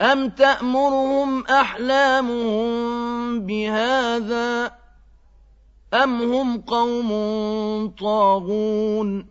أَمْ تَأْمُرُهُمْ أَحْلَامُهُم بِهَٰذَا ۚ أَمْ هُمْ قَوْمٌ طَاغُونَ